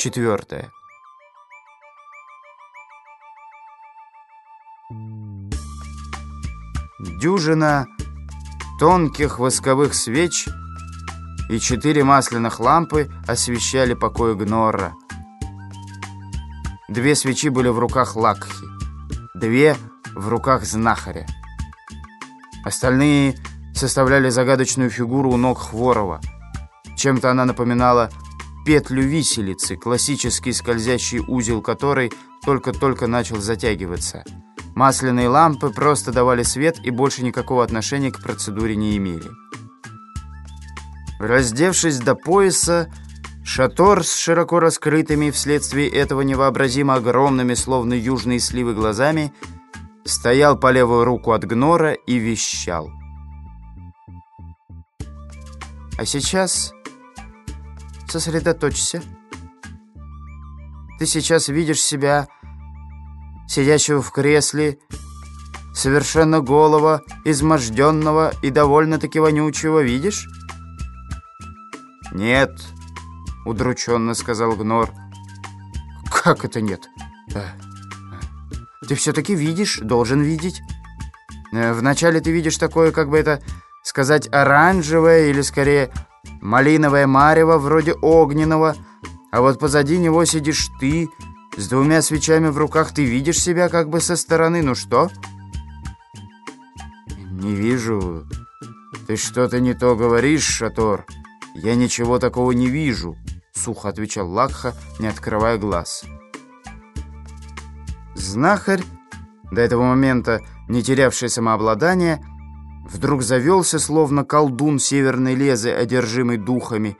четвертое. Дюжина тонких восковых свеч и четыре масляных лампы освещали покой Гнора. Две свечи были в руках Лакхи, две в руках знахаря. Остальные составляли загадочную фигуру у ног Хворова. Чем-то она напоминала петлю виселицы, классический скользящий узел которой только-только начал затягиваться. Масляные лампы просто давали свет и больше никакого отношения к процедуре не имели. Раздевшись до пояса, Шатор с широко раскрытыми вследствие этого невообразимо огромными, словно южные сливы, глазами, стоял по левую руку от Гнора и вещал. «А сейчас сосредоточься. Ты сейчас видишь себя, сидящего в кресле, совершенно голого, изможденного и довольно-таки вонючего, видишь?» «Нет», — удрученно сказал Гнор. «Как это нет? Ты все-таки видишь, должен видеть. Э, вначале ты видишь такое, как бы это сказать, оранжевое или, скорее, малиновое марево, вроде огненного, а вот позади него сидишь ты, с двумя свечами в руках ты видишь себя как бы со стороны. Ну что?» «Не вижу. Ты что-то не то говоришь, Шатор. Я ничего такого не вижу» сухо отвечал Лакха, не открывая глаз. Знахарь, до этого момента не терявший самообладание, вдруг завелся, словно колдун северной лезы, одержимый духами.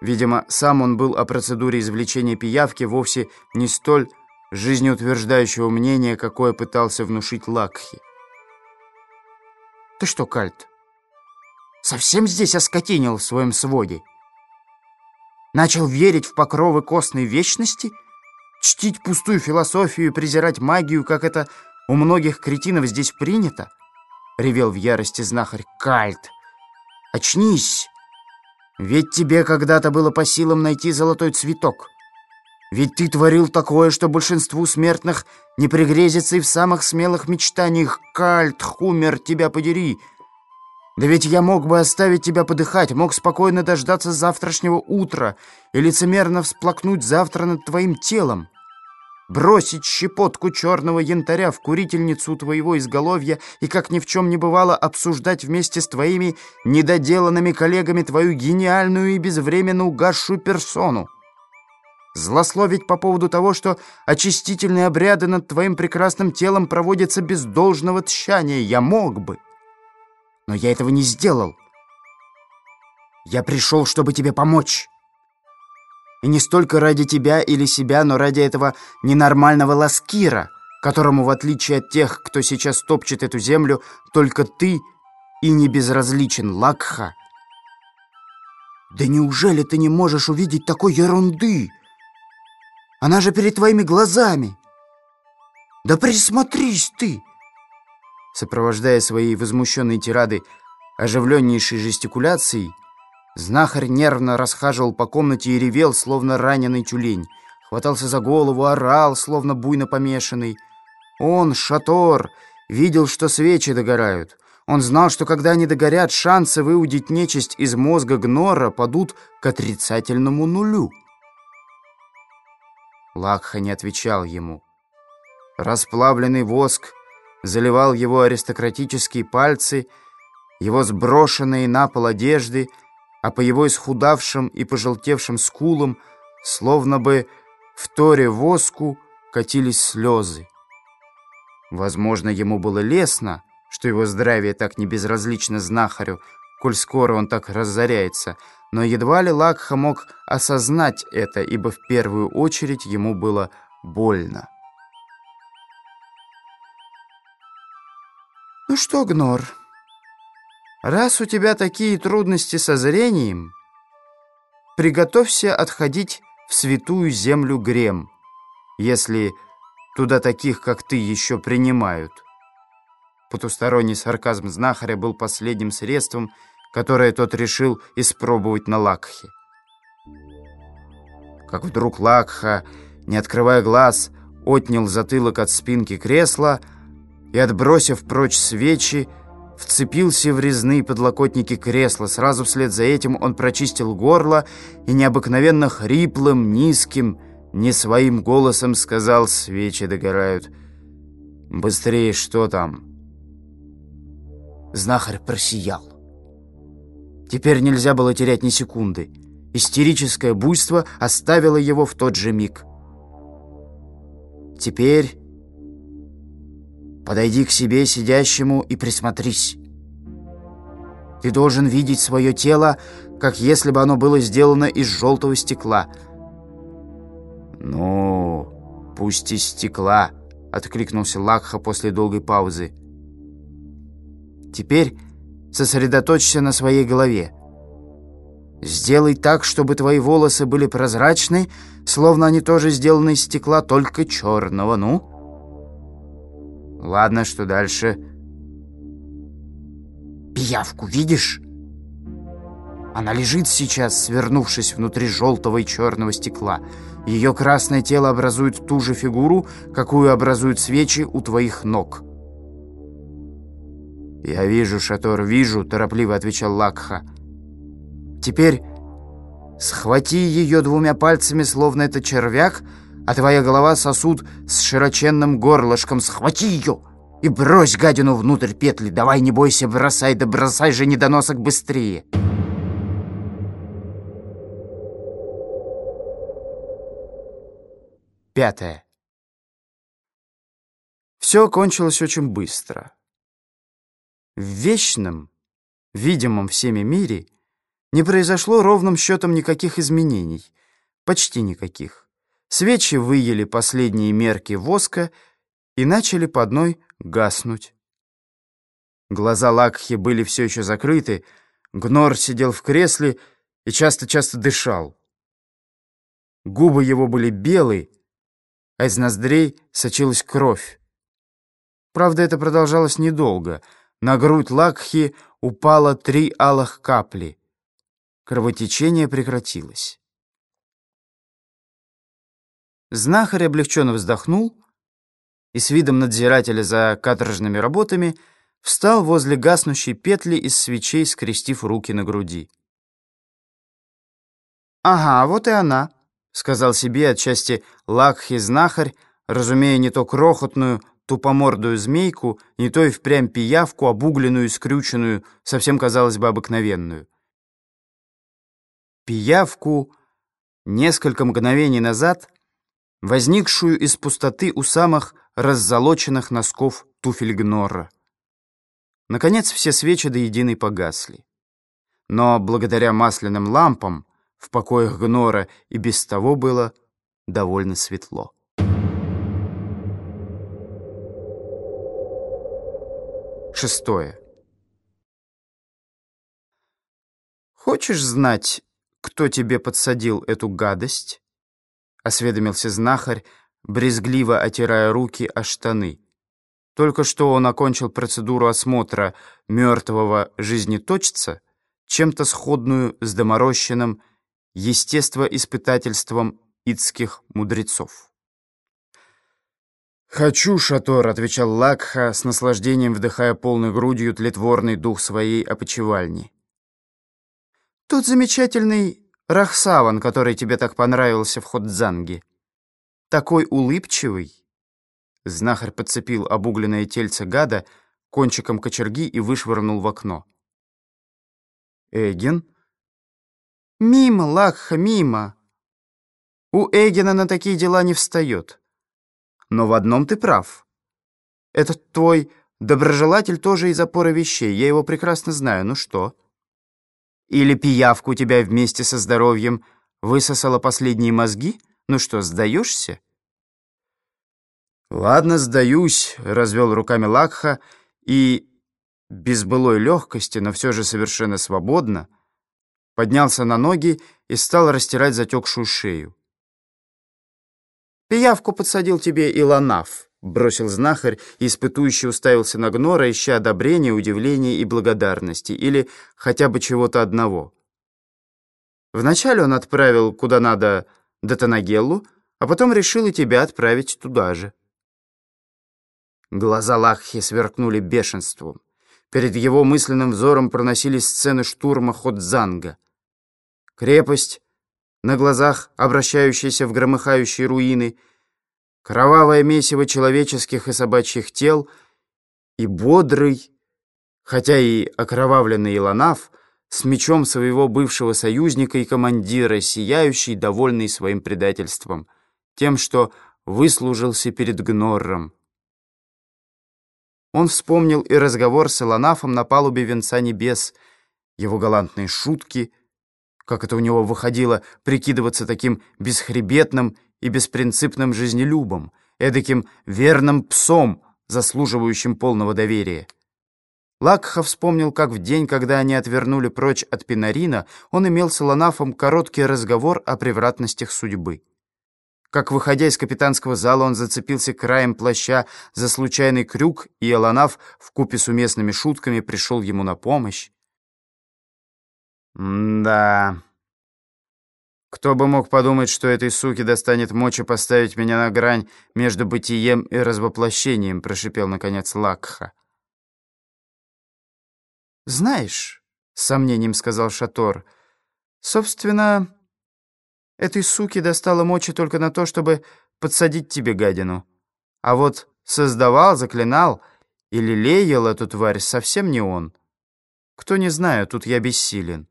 Видимо, сам он был о процедуре извлечения пиявки вовсе не столь жизнеутверждающего мнения, какое пытался внушить Лакхи. «Ты что, Кальт, совсем здесь оскотинил в своем своде?» Начал верить в покровы костной вечности? Чтить пустую философию и презирать магию, как это у многих кретинов здесь принято? Ревел в ярости знахарь Кальт. Очнись! Ведь тебе когда-то было по силам найти золотой цветок. Ведь ты творил такое, что большинству смертных не пригрезится и в самых смелых мечтаниях. Кальт, Хумер, тебя подери!» Да ведь я мог бы оставить тебя подыхать, мог спокойно дождаться завтрашнего утра и лицемерно всплакнуть завтра над твоим телом. Бросить щепотку черного янтаря в курительницу твоего изголовья и, как ни в чем не бывало, обсуждать вместе с твоими недоделанными коллегами твою гениальную и безвременно угасшую персону. Злословить по поводу того, что очистительные обряды над твоим прекрасным телом проводятся без должного тщания, я мог бы. Но я этого не сделал. Я пришел, чтобы тебе помочь. И не столько ради тебя или себя, но ради этого ненормального ласкира, которому, в отличие от тех, кто сейчас топчет эту землю, только ты и не безразличен, Лакха. Да неужели ты не можешь увидеть такой ерунды? Она же перед твоими глазами. Да присмотрись ты! Сопровождая свои возмущенные тирады оживленнейшей жестикуляцией, знахарь нервно расхаживал по комнате и ревел, словно раненый тюлень. Хватался за голову, орал, словно буйно помешанный. Он, Шатор, видел, что свечи догорают. Он знал, что когда они догорят, шансы выудить нечисть из мозга Гнора падут к отрицательному нулю. Лакха не отвечал ему. Расплавленный воск заливал его аристократические пальцы, его сброшенные на пол одежды, а по его исхудавшим и пожелтевшим скулам, словно бы в торе воску, катились слезы. Возможно, ему было лестно, что его здравие так не безразлично знахарю, коль скоро он так разоряется, но едва ли Лакха мог осознать это, ибо в первую очередь ему было больно. «Ну что, Гнор, раз у тебя такие трудности со зрением, приготовься отходить в святую землю Грем, если туда таких, как ты, еще принимают». Потусторонний сарказм знахаря был последним средством, которое тот решил испробовать на Лакхе. как вдруг Лакха, не открывая глаз, отнял затылок от спинки кресла и, отбросив прочь свечи, вцепился в резные подлокотники кресла. Сразу вслед за этим он прочистил горло и необыкновенно хриплым, низким, не своим голосом сказал «Свечи догорают». «Быстрее, что там?» Знахарь просиял. Теперь нельзя было терять ни секунды. Истерическое буйство оставило его в тот же миг. Теперь подойди к себе сидящему и присмотрись. Ты должен видеть свое тело, как если бы оно было сделано из желтого стекла. «Ну, пусть из стекла», — откликнулся Лакха после долгой паузы. «Теперь сосредоточься на своей голове. Сделай так, чтобы твои волосы были прозрачны, словно они тоже сделаны из стекла, только черного, ну? Ладно, что дальше? Пиявку видишь? Она лежит сейчас, свернувшись внутри желтого и черного стекла. Ее красное тело образует ту же фигуру, какую образуют свечи у твоих ног. «Я вижу, Шатор, вижу», — торопливо отвечал Лакха. Теперь схвати ее двумя пальцами, словно это червяк, а твоя голова сосуд с широченным горлышком. Схвати ее и брось гадину внутрь петли. Давай, не бойся, бросай, да бросай же недоносок быстрее. Пятое. Все кончилось очень быстро. В вечном, видимом всеми мире — не произошло ровным счетом никаких изменений. Почти никаких. Свечи выели последние мерки воска и начали по одной гаснуть. Глаза Лакхи были все еще закрыты, Гнор сидел в кресле и часто-часто дышал. Губы его были белые, а из ноздрей сочилась кровь. Правда, это продолжалось недолго. На грудь Лакхи упало три алых капли. Кровотечение прекратилось. Знахарь облегченно вздохнул и с видом надзирателя за каторжными работами встал возле гаснущей петли из свечей, скрестив руки на груди. «Ага, вот и она», — сказал себе отчасти Лакхи-знахарь, разумея не то крохотную, тупомордую змейку, не то и впрямь пиявку, обугленную скрюченную, совсем, казалось бы, обыкновенную пиявку несколько мгновений назад, возникшую из пустоты у самых раззолоченных носков туфель Гнора. Наконец все свечи до единой погасли. Но благодаря масляным лампам в покоях Гнора и без того было довольно светло. Шестое. Хочешь знать, «Кто тебе подсадил эту гадость?» — осведомился знахарь, брезгливо отирая руки о штаны. Только что он окончил процедуру осмотра мертвого жизнеточца, чем-то сходную с доморощенным естествоиспытательством ицких мудрецов. «Хочу, Шатор», — отвечал Лакха, с наслаждением вдыхая полной грудью тлетворный дух своей опочивальни. Тот замечательный Рахсаван, который тебе так понравился в Ходзанге. Такой улыбчивый. Знахарь подцепил обугленное тельце гада кончиком кочерги и вышвырнул в окно. Эгин? Мимо, Лакха, мимо. У Эгина на такие дела не встает. Но в одном ты прав. Этот твой доброжелатель тоже из опоры вещей. Я его прекрасно знаю. Ну что? Или пиявку тебя вместе со здоровьем высосала последние мозги? Ну что, сдаешься?» «Ладно, сдаюсь», — развел руками Лакха и, без былой легкости, но все же совершенно свободно, поднялся на ноги и стал растирать затекшую шею. «Пиявку подсадил тебе Илонаф», — бросил знахарь и испытующе уставился на Гнора, ища одобрения, удивления и благодарности, или хотя бы чего-то одного. Вначале он отправил куда надо до Танагеллу, а потом решил и тебя отправить туда же». Глаза Лаххи сверкнули бешенством. Перед его мысленным взором проносились сцены штурма Ходзанга. Крепость, на глазах обращающаяся в громыхающие руины, кровавое месиво человеческих и собачьих тел и бодрый, хотя и окровавленный Илонаф, с мечом своего бывшего союзника и командира, сияющий, довольный своим предательством, тем, что выслужился перед Гнорром. Он вспомнил и разговор с Илонафом на палубе Венца Небес, его галантные шутки, как это у него выходило прикидываться таким бесхребетным и беспринципным жизнелюбом, эдаким верным псом, заслуживающим полного доверия. Лакха вспомнил, как в день, когда они отвернули прочь от Пинарина, он имел с Илонафом короткий разговор о превратностях судьбы. Как, выходя из капитанского зала, он зацепился краем плаща за случайный крюк, и Эланаф в купе с уместными шутками пришел ему на помощь. «Да... Кто бы мог подумать, что этой суке достанет мочи поставить меня на грань между бытием и развоплощением», — прошипел, наконец, Лакха. «Знаешь», — с сомнением сказал Шатор, — «собственно...» Этой суке достало мочи только на то, чтобы подсадить тебе гадину. А вот создавал, заклинал или лелеял эту тварь совсем не он. Кто не знаю, тут я бессилен.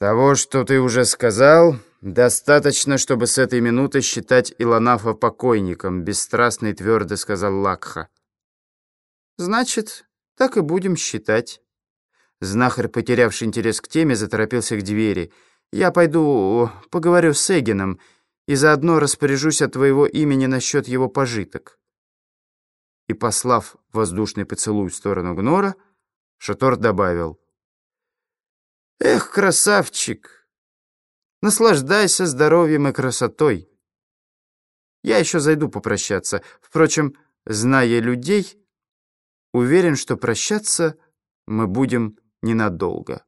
Того, что ты уже сказал, достаточно, чтобы с этой минуты считать Илонафа покойником, бесстрастно и твердо сказал Лакха. Значит, так и будем считать. Знахарь, потерявший интерес к теме, заторопился к двери. «Я пойду поговорю с Эгином и заодно распоряжусь от твоего имени насчет его пожиток». И, послав воздушный поцелуй в сторону Гнора, Шатор добавил. «Эх, красавчик! Наслаждайся здоровьем и красотой. Я еще зайду попрощаться. Впрочем, зная людей, уверен, что прощаться мы будем ненадолго.